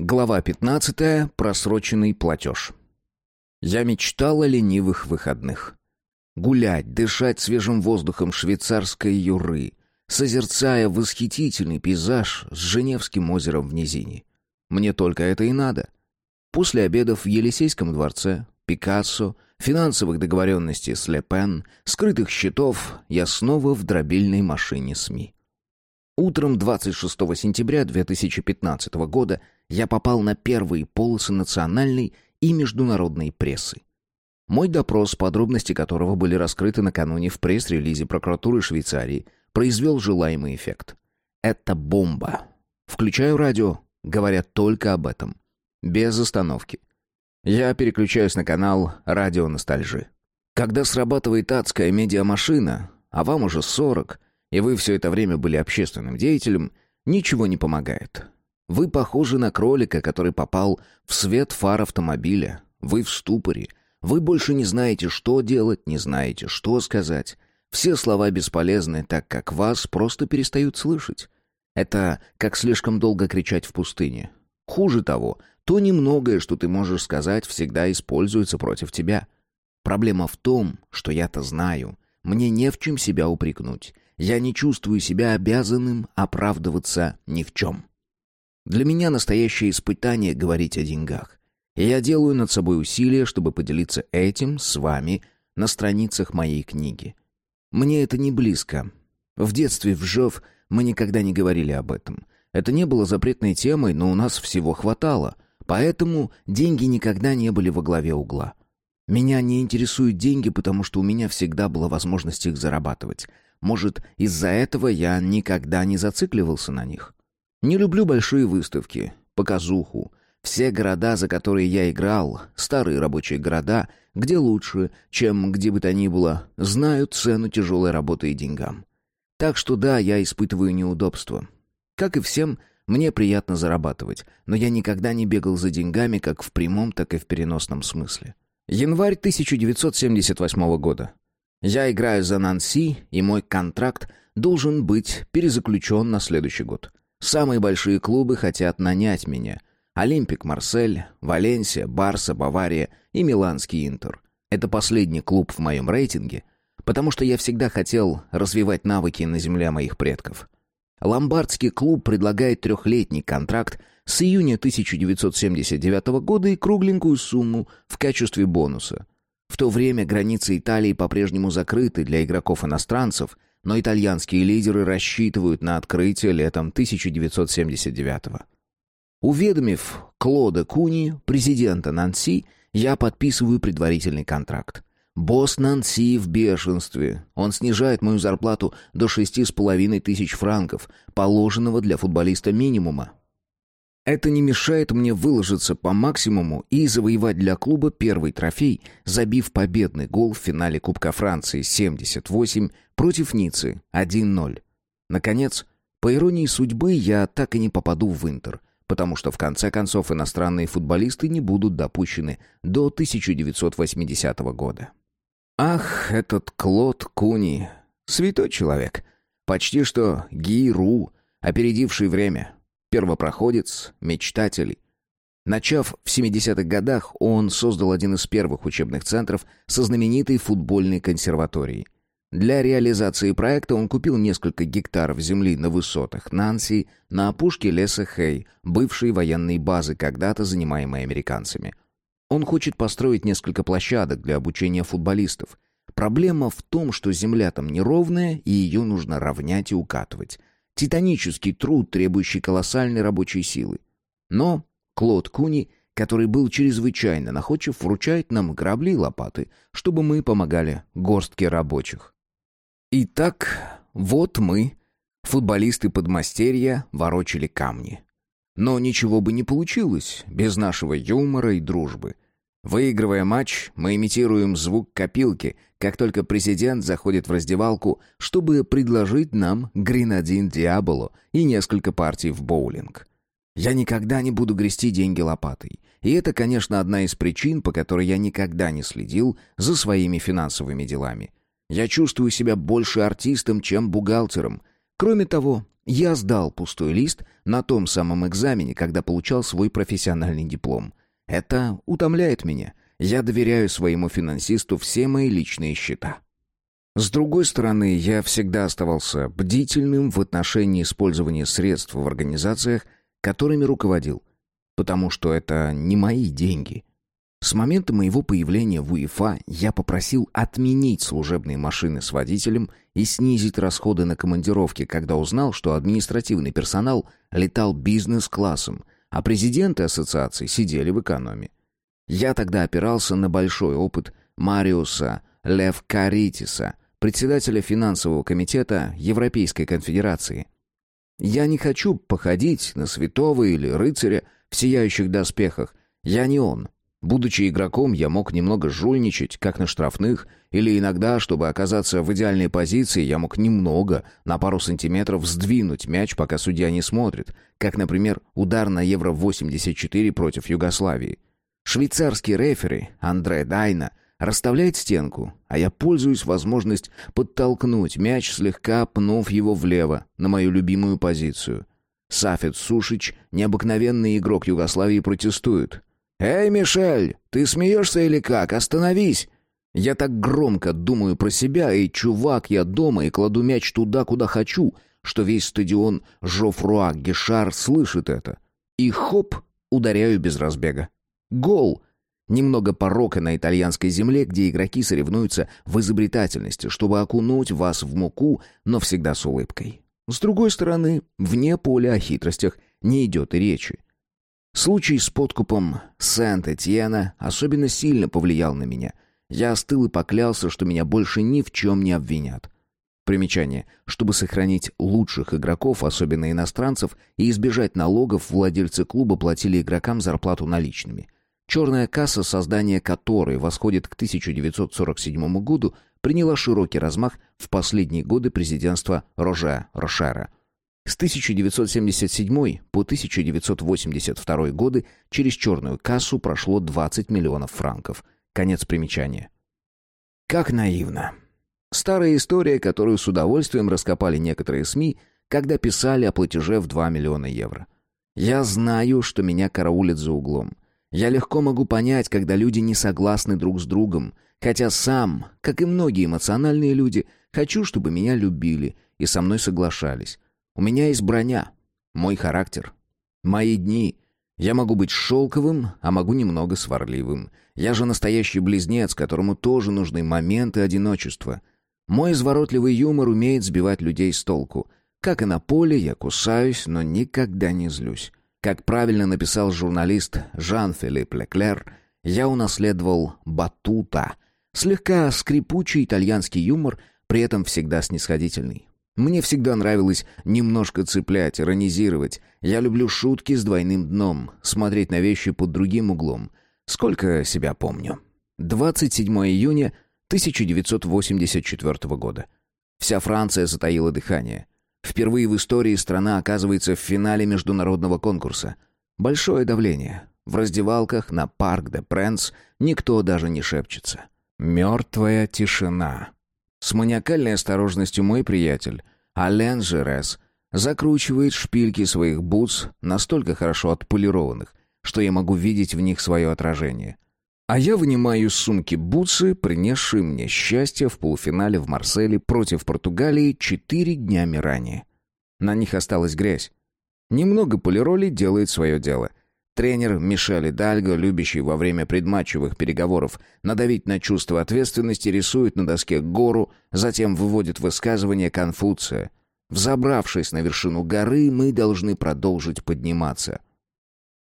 Глава 15. Просроченный платеж. Я мечтал о ленивых выходных. Гулять, дышать свежим воздухом швейцарской юры, созерцая восхитительный пейзаж с Женевским озером в низине. Мне только это и надо. После обедов в Елисейском дворце, Пикассо, финансовых договоренностей с Лепен, скрытых счетов, я снова в дробильной машине СМИ. Утром 26 сентября 2015 года я попал на первые полосы национальной и международной прессы. Мой допрос, подробности которого были раскрыты накануне в пресс-релизе прокуратуры Швейцарии, произвел желаемый эффект. Это бомба. Включаю радио, говорят только об этом. Без остановки. Я переключаюсь на канал «Радио Ностальжи». Когда срабатывает адская медиамашина, а вам уже 40, и вы все это время были общественным деятелем, ничего не помогает. Вы похожи на кролика, который попал в свет фар автомобиля. Вы в ступоре. Вы больше не знаете, что делать, не знаете, что сказать. Все слова бесполезны, так как вас просто перестают слышать. Это как слишком долго кричать в пустыне. Хуже того, то немногое, что ты можешь сказать, всегда используется против тебя. Проблема в том, что я-то знаю. Мне не в чем себя упрекнуть. Я не чувствую себя обязанным оправдываться ни в чем. Для меня настоящее испытание говорить о деньгах. И я делаю над собой усилия, чтобы поделиться этим с вами на страницах моей книги. Мне это не близко. В детстве в Жов мы никогда не говорили об этом. Это не было запретной темой, но у нас всего хватало. Поэтому деньги никогда не были во главе угла. Меня не интересуют деньги, потому что у меня всегда была возможность их зарабатывать. Может, из-за этого я никогда не зацикливался на них. Не люблю большие выставки, показуху. Все города, за которые я играл, старые рабочие города, где лучше, чем где бы то ни было, знают цену тяжелой работы и деньгам. Так что да, я испытываю неудобства. Как и всем, мне приятно зарабатывать, но я никогда не бегал за деньгами как в прямом, так и в переносном смысле. Январь 1978 года. Я играю за Нанси, и мой контракт должен быть перезаключен на следующий год. Самые большие клубы хотят нанять меня. Олимпик Марсель, Валенсия, Барса, Бавария и Миланский Интер. Это последний клуб в моем рейтинге, потому что я всегда хотел развивать навыки на земле моих предков. Ломбардский клуб предлагает трехлетний контракт с июня 1979 года и кругленькую сумму в качестве бонуса – в то время границы Италии по-прежнему закрыты для игроков-иностранцев, но итальянские лидеры рассчитывают на открытие летом 1979 -го. Уведомив Клода Куни, президента Нанси, я подписываю предварительный контракт. Босс Нанси в бешенстве. Он снижает мою зарплату до шести с половиной тысяч франков, положенного для футболиста минимума. Это не мешает мне выложиться по максимуму и завоевать для клуба первый трофей, забив победный гол в финале Кубка Франции 78 против Ниццы 1-0. Наконец, по иронии судьбы, я так и не попаду в Интер, потому что в конце концов иностранные футболисты не будут допущены до 1980 года. Ах, этот Клод Куни, святой человек, почти что Гиру, опередивший время. Первопроходец, мечтатель. Начав в 70-х годах, он создал один из первых учебных центров со знаменитой футбольной консерваторией. Для реализации проекта он купил несколько гектаров земли на высотах Нанси, на опушке леса Хей, бывшей военной базы, когда-то занимаемой американцами. Он хочет построить несколько площадок для обучения футболистов. Проблема в том, что земля там неровная, и ее нужно равнять и укатывать. Титанический труд, требующий колоссальной рабочей силы. Но Клод Куни, который был чрезвычайно находчив, вручает нам грабли и лопаты, чтобы мы помогали горстке рабочих. Итак, вот мы, футболисты подмастерья, ворочали камни. Но ничего бы не получилось без нашего юмора и дружбы — Выигрывая матч, мы имитируем звук копилки, как только президент заходит в раздевалку, чтобы предложить нам гренадин Диаболо и несколько партий в боулинг. Я никогда не буду грести деньги лопатой. И это, конечно, одна из причин, по которой я никогда не следил за своими финансовыми делами. Я чувствую себя больше артистом, чем бухгалтером. Кроме того, я сдал пустой лист на том самом экзамене, когда получал свой профессиональный диплом. Это утомляет меня. Я доверяю своему финансисту все мои личные счета. С другой стороны, я всегда оставался бдительным в отношении использования средств в организациях, которыми руководил, потому что это не мои деньги. С момента моего появления в УЕФА я попросил отменить служебные машины с водителем и снизить расходы на командировки, когда узнал, что административный персонал летал бизнес-классом, а президенты ассоциаций сидели в экономе. Я тогда опирался на большой опыт Мариуса Левкаритиса, председателя финансового комитета Европейской конфедерации. Я не хочу походить на святого или рыцаря в сияющих доспехах. Я не он. Будучи игроком, я мог немного жульничать, как на штрафных, или иногда, чтобы оказаться в идеальной позиции, я мог немного, на пару сантиметров, сдвинуть мяч, пока судья не смотрит, как, например, удар на Евро-84 против Югославии. Швейцарский рефери Андре Дайна расставляет стенку, а я пользуюсь возможность подтолкнуть мяч, слегка пнув его влево, на мою любимую позицию. Сафет Сушич, необыкновенный игрок Югославии, протестует. «Эй, Мишель, ты смеешься или как? Остановись!» Я так громко думаю про себя, и чувак, я дома и кладу мяч туда, куда хочу, что весь стадион Жофруа Гешар слышит это. И хоп, ударяю без разбега. Гол! Немного порока на итальянской земле, где игроки соревнуются в изобретательности, чтобы окунуть вас в муку, но всегда с улыбкой. С другой стороны, вне поля о хитростях не идет и речи. Случай с подкупом Сент-Этьена особенно сильно повлиял на меня. Я остыл и поклялся, что меня больше ни в чем не обвинят. Примечание. Чтобы сохранить лучших игроков, особенно иностранцев, и избежать налогов, владельцы клуба платили игрокам зарплату наличными. Черная касса, создание которой восходит к 1947 году, приняла широкий размах в последние годы президентства Роже Рошера – с 1977 по 1982 годы через черную кассу прошло 20 миллионов франков. Конец примечания. Как наивно. Старая история, которую с удовольствием раскопали некоторые СМИ, когда писали о платеже в 2 миллиона евро. Я знаю, что меня караулят за углом. Я легко могу понять, когда люди не согласны друг с другом, хотя сам, как и многие эмоциональные люди, хочу, чтобы меня любили и со мной соглашались. У меня есть броня, мой характер, мои дни. Я могу быть шелковым, а могу немного сварливым. Я же настоящий близнец, которому тоже нужны моменты одиночества. Мой изворотливый юмор умеет сбивать людей с толку. Как и на поле, я кусаюсь, но никогда не злюсь. Как правильно написал журналист Жан-Филипп Леклер, я унаследовал батута. Слегка скрипучий итальянский юмор, при этом всегда снисходительный. Мне всегда нравилось немножко цеплять, иронизировать. Я люблю шутки с двойным дном, смотреть на вещи под другим углом. Сколько себя помню. 27 июня 1984 года. Вся Франция затаила дыхание. Впервые в истории страна оказывается в финале международного конкурса. Большое давление. В раздевалках на Парк де Пренс никто даже не шепчется. Мертвая тишина. С маниакальной осторожностью мой приятель, Ален Жерес, закручивает шпильки своих бутс, настолько хорошо отполированных, что я могу видеть в них свое отражение. А я вынимаю из сумки бутсы, принесшие мне счастье в полуфинале в Марселе против Португалии четыре днями ранее. На них осталась грязь. Немного полироли делает свое дело. Тренер Мишель Дальго, любящий во время предматчевых переговоров надавить на чувство ответственности, рисует на доске гору, затем выводит высказывание Конфуция. Взобравшись на вершину горы, мы должны продолжить подниматься.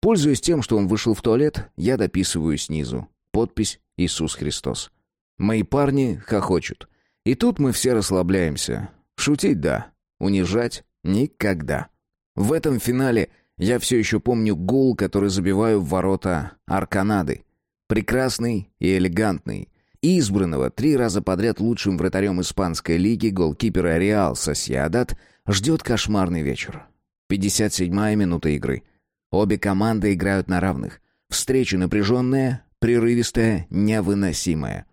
Пользуясь тем, что он вышел в туалет, я дописываю снизу. Подпись «Иисус Христос». Мои парни хохочут. И тут мы все расслабляемся. Шутить — да, унижать — никогда. В этом финале — я все еще помню гул, который забиваю в ворота Арканады. Прекрасный и элегантный. Избранного три раза подряд лучшим вратарем испанской лиги голкипера Реал Сосьядат ждет кошмарный вечер. 57-я минута игры. Обе команды играют на равных. Встреча напряженная, прерывистая, невыносимая.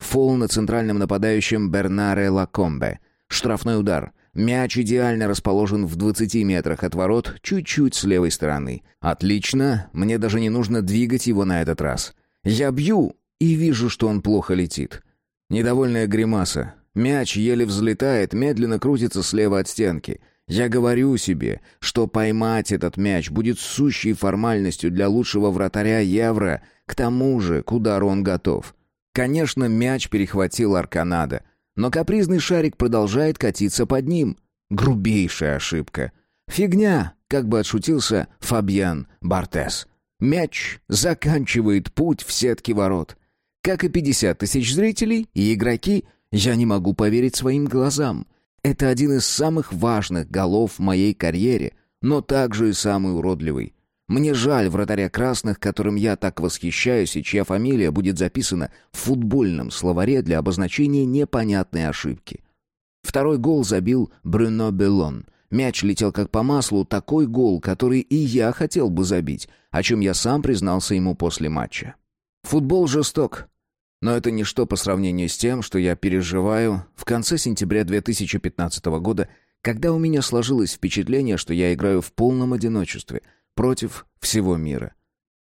Фол на центральном нападающем Бернаре Лакомбе. Штрафной удар. Мяч идеально расположен в 20 метрах от ворот, чуть-чуть с левой стороны. Отлично, мне даже не нужно двигать его на этот раз. Я бью и вижу, что он плохо летит. Недовольная гримаса. Мяч еле взлетает, медленно крутится слева от стенки. Я говорю себе, что поймать этот мяч будет сущей формальностью для лучшего вратаря Евро. К тому же, к он готов. Конечно, мяч перехватил Арканада, но капризный шарик продолжает катиться под ним. Грубейшая ошибка. Фигня, как бы отшутился Фабьян Бартес. Мяч заканчивает путь в сетке ворот. Как и 50 тысяч зрителей и игроки, я не могу поверить своим глазам. Это один из самых важных голов в моей карьере, но также и самый уродливый. Мне жаль вратаря красных, которым я так восхищаюсь и чья фамилия будет записана в футбольном словаре для обозначения непонятной ошибки. Второй гол забил Брюно Белон. Мяч летел как по маслу, такой гол, который и я хотел бы забить, о чем я сам признался ему после матча. Футбол жесток, но это ничто по сравнению с тем, что я переживаю в конце сентября 2015 года, когда у меня сложилось впечатление, что я играю в полном одиночестве, против всего мира.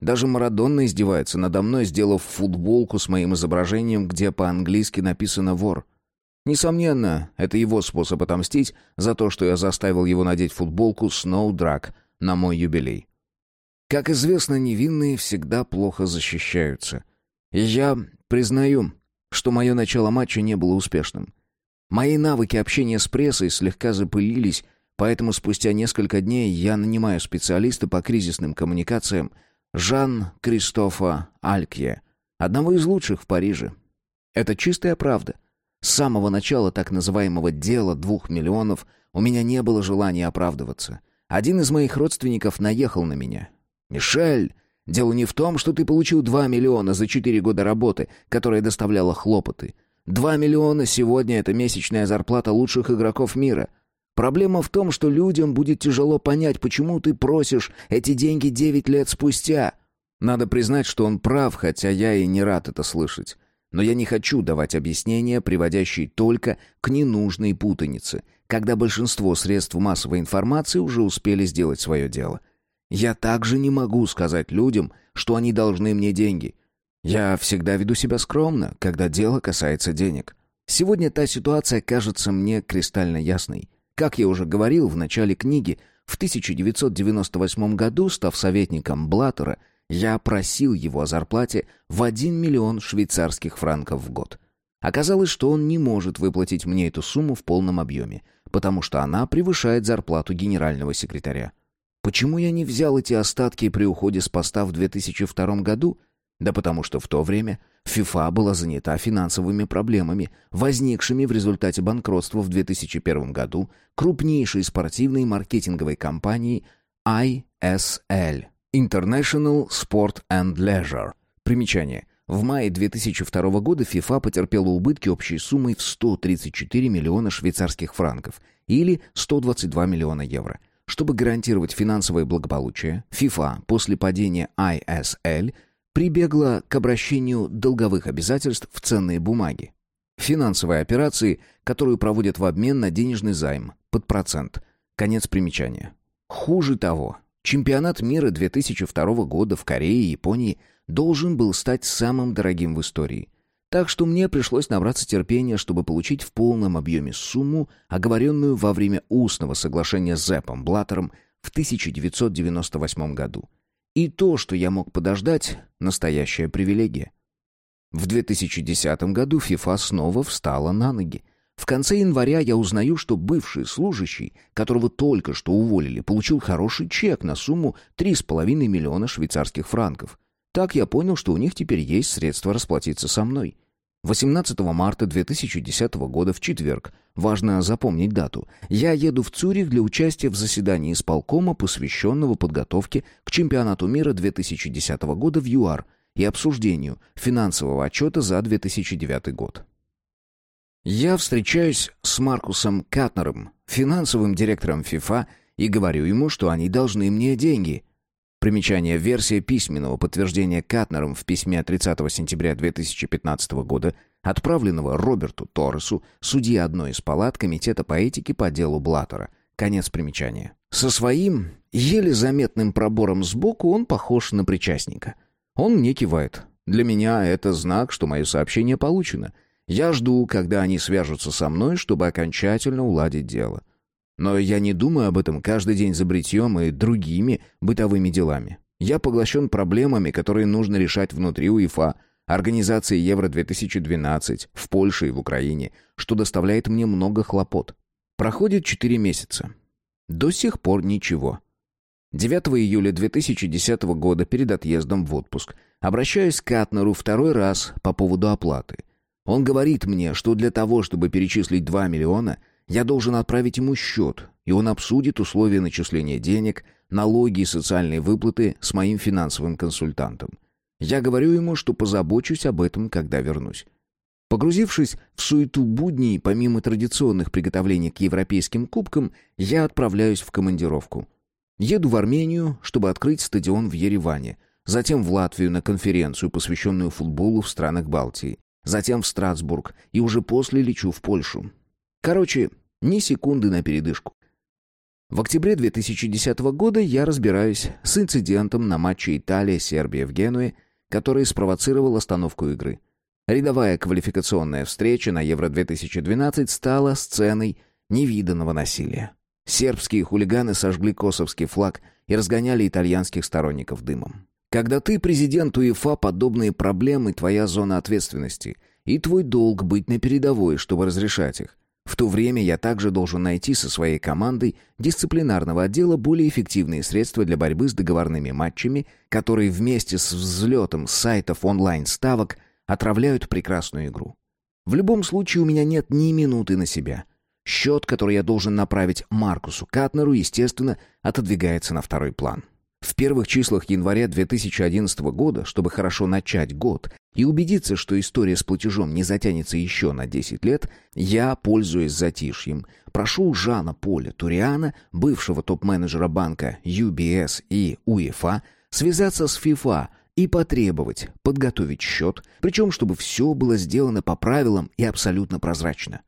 Даже Марадонна издевается надо мной, сделав футболку с моим изображением, где по-английски написано «вор». Несомненно, это его способ отомстить за то, что я заставил его надеть футболку «Snow Drag» на мой юбилей. Как известно, невинные всегда плохо защищаются. Я Признаю, что мое начало матча не было успешным. Мои навыки общения с прессой слегка запылились, поэтому спустя несколько дней я нанимаю специалиста по кризисным коммуникациям Жан-Кристофа Алькье, одного из лучших в Париже. Это чистая правда. С самого начала так называемого «дела двух миллионов» у меня не было желания оправдываться. Один из моих родственников наехал на меня. «Мишель, Дело не в том, что ты получил 2 миллиона за 4 года работы, которая доставляла хлопоты. 2 миллиона сегодня — это месячная зарплата лучших игроков мира. Проблема в том, что людям будет тяжело понять, почему ты просишь эти деньги 9 лет спустя. Надо признать, что он прав, хотя я и не рад это слышать. Но я не хочу давать объяснения, приводящие только к ненужной путанице, когда большинство средств массовой информации уже успели сделать свое дело. Я также не могу сказать людям, что они должны мне деньги. Я всегда веду себя скромно, когда дело касается денег. Сегодня та ситуация кажется мне кристально ясной. Как я уже говорил в начале книги, в 1998 году, став советником Блаттера, я просил его о зарплате в 1 миллион швейцарских франков в год. Оказалось, что он не может выплатить мне эту сумму в полном объеме, потому что она превышает зарплату генерального секретаря. Почему я не взял эти остатки при уходе с поста в 2002 году? Да потому что в то время ФИФА была занята финансовыми проблемами, возникшими в результате банкротства в 2001 году крупнейшей спортивной маркетинговой компании ISL – International Sport and Leisure. Примечание. В мае 2002 года ФИФА потерпела убытки общей суммой в 134 миллиона швейцарских франков или 122 миллиона евро – чтобы гарантировать финансовое благополучие, FIFA после падения ISL прибегла к обращению долговых обязательств в ценные бумаги. Финансовые операции, которую проводят в обмен на денежный займ под процент. Конец примечания. Хуже того, чемпионат мира 2002 года в Корее и Японии должен был стать самым дорогим в истории – так что мне пришлось набраться терпения, чтобы получить в полном объеме сумму, оговоренную во время устного соглашения с Зепом Блаттером в 1998 году. И то, что я мог подождать, настоящая привилегия. В 2010 году ФИФА снова встала на ноги. В конце января я узнаю, что бывший служащий, которого только что уволили, получил хороший чек на сумму 3,5 миллиона швейцарских франков – так я понял, что у них теперь есть средства расплатиться со мной. 18 марта 2010 года, в четверг, важно запомнить дату, я еду в Цюрих для участия в заседании исполкома, посвященного подготовке к чемпионату мира 2010 года в ЮАР и обсуждению финансового отчета за 2009 год. Я встречаюсь с Маркусом Катнером, финансовым директором ФИФА, и говорю ему, что они должны мне деньги – Примечание. Версия письменного подтверждения Катнером в письме 30 сентября 2015 года отправленного Роберту Торресу, судье одной из палат Комитета по этике по делу Блаттера. Конец примечания. Со своим, еле заметным пробором сбоку он похож на причастника. Он мне кивает. Для меня это знак, что мое сообщение получено. Я жду, когда они свяжутся со мной, чтобы окончательно уладить дело. Но я не думаю об этом каждый день за бритьем и другими бытовыми делами. Я поглощен проблемами, которые нужно решать внутри УЕФА, организации Евро-2012 в Польше и в Украине, что доставляет мне много хлопот. Проходит четыре месяца. До сих пор ничего. 9 июля 2010 года перед отъездом в отпуск обращаюсь к Катнеру второй раз по поводу оплаты. Он говорит мне, что для того, чтобы перечислить 2 миллиона, я должен отправить ему счет, и он обсудит условия начисления денег, налоги и социальные выплаты с моим финансовым консультантом. Я говорю ему, что позабочусь об этом, когда вернусь. Погрузившись в суету будней, помимо традиционных приготовлений к европейским кубкам, я отправляюсь в командировку. Еду в Армению, чтобы открыть стадион в Ереване, затем в Латвию на конференцию, посвященную футболу в странах Балтии, затем в Страсбург и уже после лечу в Польшу. Короче, ни секунды на передышку. В октябре 2010 года я разбираюсь с инцидентом на матче Италия-Сербия в Генуе, который спровоцировал остановку игры. Рядовая квалификационная встреча на Евро-2012 стала сценой невиданного насилия. Сербские хулиганы сожгли косовский флаг и разгоняли итальянских сторонников дымом. Когда ты президент УЕФА, подобные проблемы — твоя зона ответственности, и твой долг быть на передовой, чтобы разрешать их. В то время я также должен найти со своей командой дисциплинарного отдела более эффективные средства для борьбы с договорными матчами, которые вместе с взлетом сайтов онлайн-ставок отравляют прекрасную игру. В любом случае у меня нет ни минуты на себя. Счет, который я должен направить Маркусу Катнеру, естественно, отодвигается на второй план. В первых числах января 2011 года, чтобы хорошо начать год и убедиться, что история с платежом не затянется еще на 10 лет, я, пользуясь затишьем, прошу Жана Поля Туриана, бывшего топ-менеджера банка UBS и УЕФА, связаться с FIFA и потребовать подготовить счет, причем чтобы все было сделано по правилам и абсолютно прозрачно.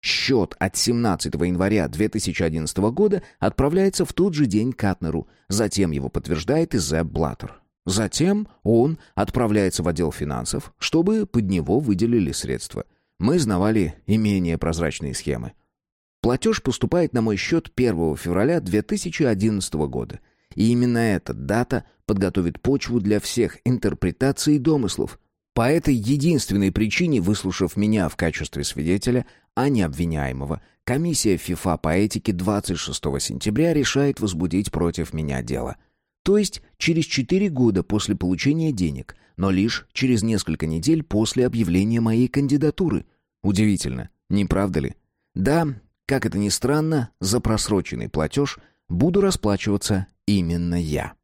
Счет от 17 января 2011 года отправляется в тот же день Катнеру, затем его подтверждает и Зеб Блаттер. Затем он отправляется в отдел финансов, чтобы под него выделили средства. Мы знавали и менее прозрачные схемы. Платеж поступает на мой счет 1 февраля 2011 года. И именно эта дата подготовит почву для всех интерпретаций и домыслов. По этой единственной причине, выслушав меня в качестве свидетеля, а не обвиняемого, комиссия ФИФА по этике 26 сентября решает возбудить против меня дело. То есть через 4 года после получения денег, но лишь через несколько недель после объявления моей кандидатуры. Удивительно, не правда ли? Да, как это ни странно, за просроченный платеж буду расплачиваться именно я.